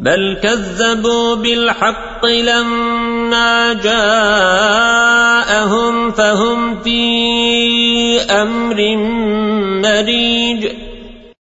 بل كذبوا بالحق لما جاءهم فهم في أمر مريج.